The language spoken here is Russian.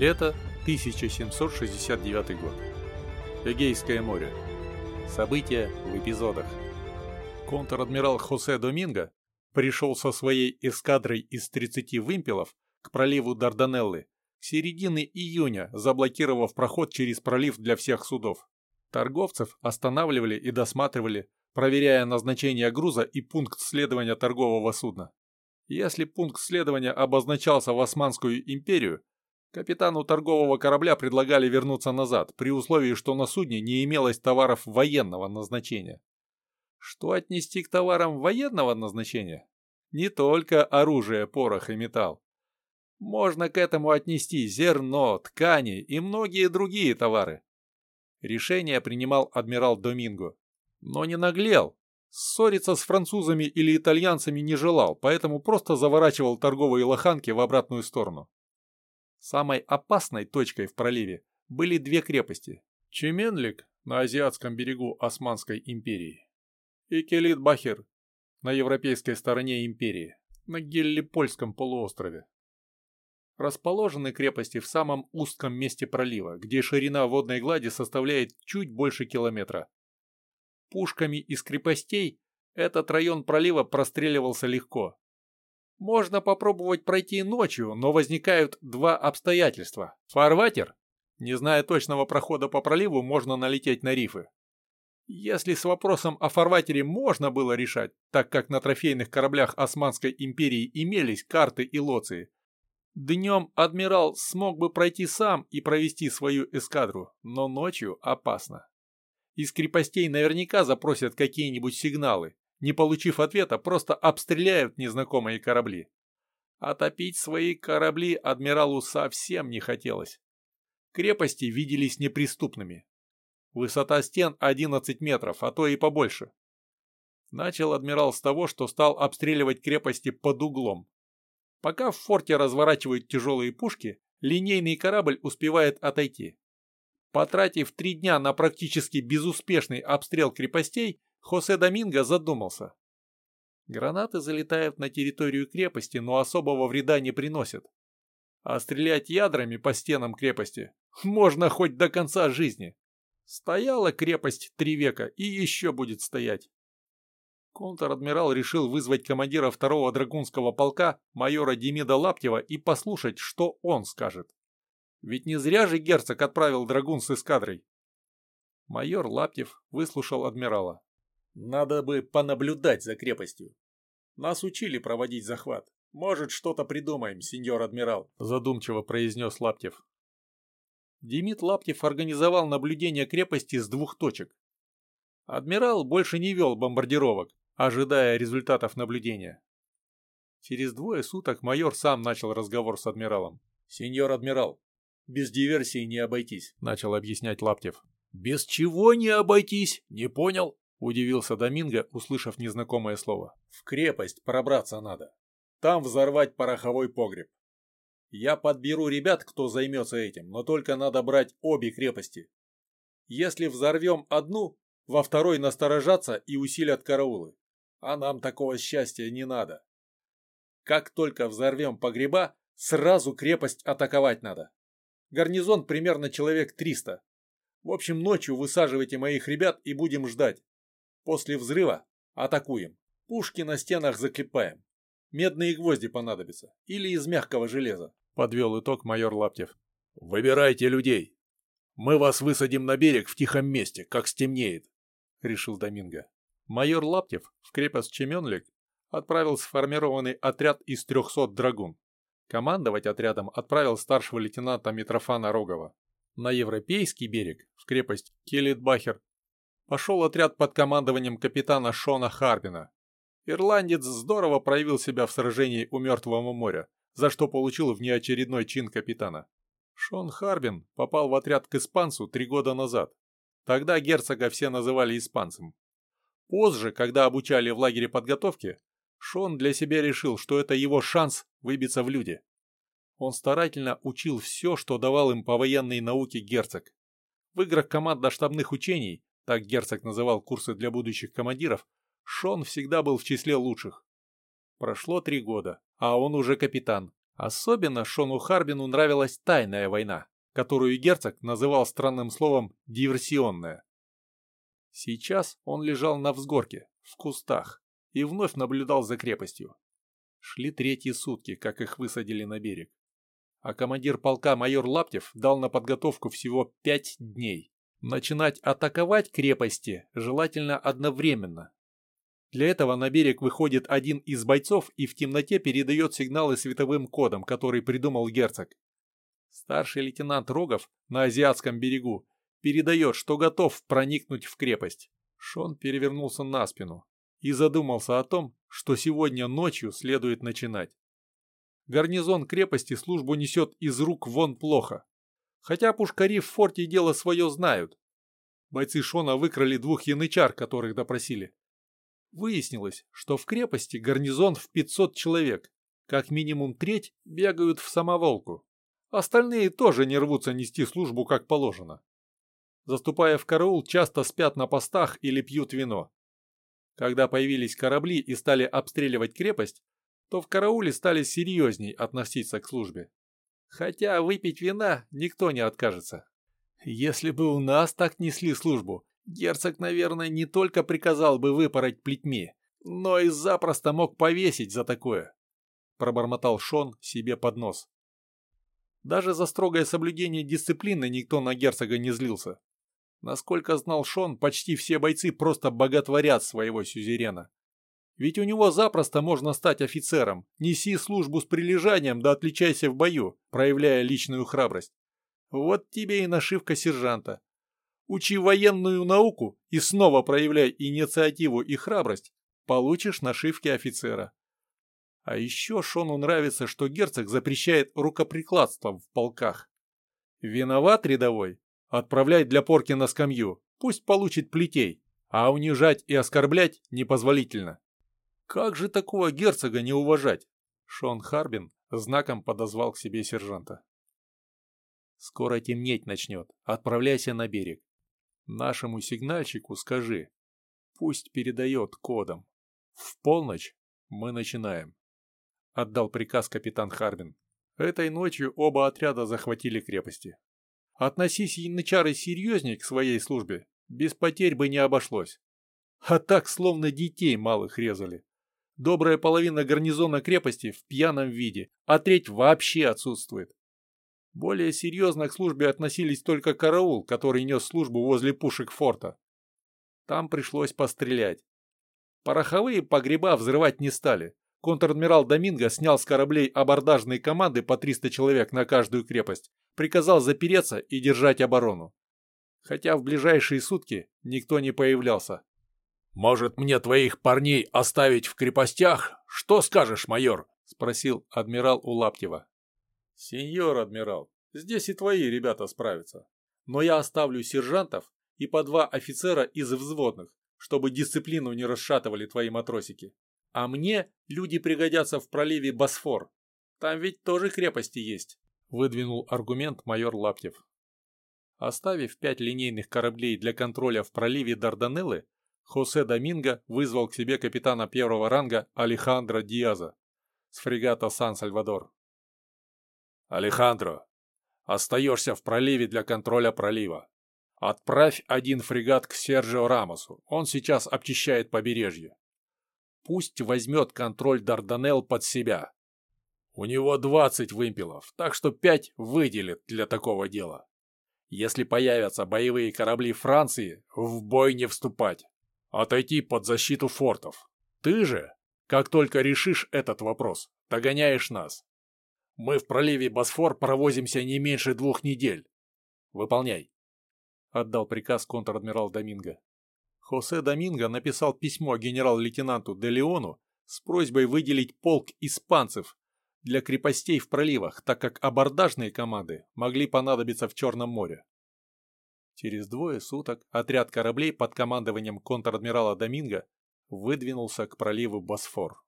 Лето 1769 год. Эгейское море. События в эпизодах. Контр-адмирал Хосе Доминго пришел со своей эскадрой из 30 вымпелов к проливу Дарданеллы середины июня, заблокировав проход через пролив для всех судов. Торговцев останавливали и досматривали, проверяя назначение груза и пункт следования торгового судна. Если пункт следования обозначался в Османскую империю, капитану торгового корабля предлагали вернуться назад, при условии, что на судне не имелось товаров военного назначения. Что отнести к товарам военного назначения? Не только оружие, порох и металл. Можно к этому отнести зерно, ткани и многие другие товары. Решение принимал адмирал Доминго. Но не наглел. Ссориться с французами или итальянцами не желал, поэтому просто заворачивал торговые лоханки в обратную сторону. Самой опасной точкой в проливе были две крепости. Чеменлик на азиатском берегу Османской империи и Келит-Бахир на европейской стороне империи, на Геллипольском полуострове. Расположены крепости в самом узком месте пролива, где ширина водной глади составляет чуть больше километра. Пушками из крепостей этот район пролива простреливался легко. Можно попробовать пройти ночью, но возникают два обстоятельства. Фарватер. Не зная точного прохода по проливу, можно налететь на рифы. Если с вопросом о фарватере можно было решать, так как на трофейных кораблях Османской империи имелись карты и лоции, Днем адмирал смог бы пройти сам и провести свою эскадру, но ночью опасно. Из крепостей наверняка запросят какие-нибудь сигналы. Не получив ответа, просто обстреляют незнакомые корабли. А топить свои корабли адмиралу совсем не хотелось. Крепости виделись неприступными. Высота стен 11 метров, а то и побольше. Начал адмирал с того, что стал обстреливать крепости под углом, Пока в форте разворачивают тяжелые пушки, линейный корабль успевает отойти. Потратив три дня на практически безуспешный обстрел крепостей, Хосе Доминго задумался. Гранаты залетают на территорию крепости, но особого вреда не приносят. А стрелять ядрами по стенам крепости можно хоть до конца жизни. Стояла крепость три века и еще будет стоять. Контр-адмирал решил вызвать командира второго драгунского полка, майора Демида Лаптева, и послушать, что он скажет. Ведь не зря же герцог отправил драгун с эскадрой. Майор Лаптев выслушал адмирала. «Надо бы понаблюдать за крепостью. Нас учили проводить захват. Может, что-то придумаем, сеньор адмирал», задумчиво произнес Лаптев. Демид Лаптев организовал наблюдение крепости с двух точек. Адмирал больше не вел бомбардировок, ожидая результатов наблюдения. Через двое суток майор сам начал разговор с адмиралом. «Сеньор адмирал, без диверсии не обойтись», — начал объяснять Лаптев. «Без чего не обойтись? Не понял?» — удивился Доминго, услышав незнакомое слово. «В крепость пробраться надо. Там взорвать пороховой погреб. Я подберу ребят, кто займется этим, но только надо брать обе крепости. Если взорвем одну, во второй насторожатся и усилят караулы. А нам такого счастья не надо. Как только взорвем погреба, сразу крепость атаковать надо. Гарнизон примерно человек 300. В общем, ночью высаживайте моих ребят и будем ждать. После взрыва атакуем. Пушки на стенах закрепаем. Медные гвозди понадобятся. Или из мягкого железа. Подвел итог майор Лаптев. Выбирайте людей. Мы вас высадим на берег в тихом месте, как стемнеет. Решил Доминго майор Лаптев в крепость Чеменлик отправил сформированный отряд из 300 драгун. Командовать отрядом отправил старшего лейтенанта Митрофана Рогова. На европейский берег, в крепость Келитбахер, пошел отряд под командованием капитана Шона Харбина. Ирландец здорово проявил себя в сражении у Мертвого моря, за что получил внеочередной чин капитана. Шон Харбин попал в отряд к испанцу три года назад. Тогда герцога все называли испанцем. Позже, когда обучали в лагере подготовки, Шон для себя решил, что это его шанс выбиться в люди. Он старательно учил все, что давал им по военной науке герцог. В играх командно-штабных учений, так герцог называл курсы для будущих командиров, Шон всегда был в числе лучших. Прошло три года, а он уже капитан, Особенно Шону Харбину нравилась тайная война, которую герцог называл странным словом «диверсионная». Сейчас он лежал на взгорке, в кустах, и вновь наблюдал за крепостью. Шли третьи сутки, как их высадили на берег. А командир полка майор Лаптев дал на подготовку всего пять дней. Начинать атаковать крепости желательно одновременно. Для этого на берег выходит один из бойцов и в темноте передает сигналы световым кодом, который придумал герцог. Старший лейтенант Рогов на азиатском берегу передает, что готов проникнуть в крепость. Шон перевернулся на спину и задумался о том, что сегодня ночью следует начинать. Гарнизон крепости службу несет из рук вон плохо. Хотя пушкари в форте дело свое знают. Бойцы Шона выкрали двух янычар, которых допросили. Выяснилось, что в крепости гарнизон в 500 человек. Как минимум треть бегают в самоволку. Остальные тоже не рвутся нести службу как положено. Заступая в караул, часто спят на постах или пьют вино. Когда появились корабли и стали обстреливать крепость, то в карауле стали серьезней относиться к службе. Хотя выпить вина никто не откажется. Если бы у нас так несли службу, герцог, наверное, не только приказал бы выпороть плетьми, но и запросто мог повесить за такое. Пробормотал Шон себе под нос. Даже за строгое соблюдение дисциплины никто на герцога не злился. Насколько знал Шон, почти все бойцы просто боготворят своего сюзерена. Ведь у него запросто можно стать офицером. Неси службу с прилежанием, да отличайся в бою, проявляя личную храбрость. Вот тебе и нашивка сержанта. Учи военную науку и снова проявляй инициативу и храбрость, получишь нашивки офицера. А еще Шону нравится, что герцог запрещает рукоприкладство в полках. Виноват рядовой? Отправляй для порки на скамью, пусть получит плетей, а унижать и оскорблять непозволительно. Как же такого герцога не уважать? Шон Харбин знаком подозвал к себе сержанта. Скоро темнеть начнет, отправляйся на берег. Нашему сигнальщику скажи, пусть передает кодом. В полночь мы начинаем. Отдал приказ капитан Харбин. Этой ночью оба отряда захватили крепости. Относись янычары серьезней к своей службе, без потерь бы не обошлось. А так, словно детей малых резали. Добрая половина гарнизона крепости в пьяном виде, а треть вообще отсутствует. Более серьезно к службе относились только караул, который нес службу возле пушек форта. Там пришлось пострелять. Пороховые погреба взрывать не стали. Контр-адмирал Доминго снял с кораблей абордажные команды по 300 человек на каждую крепость, приказал запереться и держать оборону. Хотя в ближайшие сутки никто не появлялся. «Может, мне твоих парней оставить в крепостях? Что скажешь, майор?» — спросил адмирал у Лаптева. «Сеньор адмирал, здесь и твои ребята справятся. Но я оставлю сержантов и по два офицера из взводных, чтобы дисциплину не расшатывали твои матросики. А мне люди пригодятся в проливе Босфор. Там ведь тоже крепости есть выдвинул аргумент майор Лаптев. Оставив пять линейных кораблей для контроля в проливе Дарданеллы, Хосе Доминго вызвал к себе капитана первого ранга Алехандро Диаза с фрегата Сан-Сальвадор. «Алехандро, остаешься в проливе для контроля пролива. Отправь один фрегат к Серджио Рамосу, он сейчас обчищает побережье. Пусть возьмет контроль Дарданелл под себя. У него 20 вымпелов, так что 5 выделит для такого дела. Если появятся боевые корабли Франции, в бой не вступать. Отойти под защиту фортов. Ты же, как только решишь этот вопрос, догоняешь нас. Мы в проливе Босфор провозимся не меньше двух недель. Выполняй. Отдал приказ контр-адмирал Доминго. Хосе Доминго написал письмо генерал-лейтенанту Де Леону с просьбой выделить полк испанцев для крепостей в проливах, так как абордажные команды могли понадобиться в Черном море. Через двое суток отряд кораблей под командованием контр-адмирала Доминго выдвинулся к проливу Босфор.